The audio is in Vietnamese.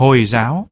Hồi giáo.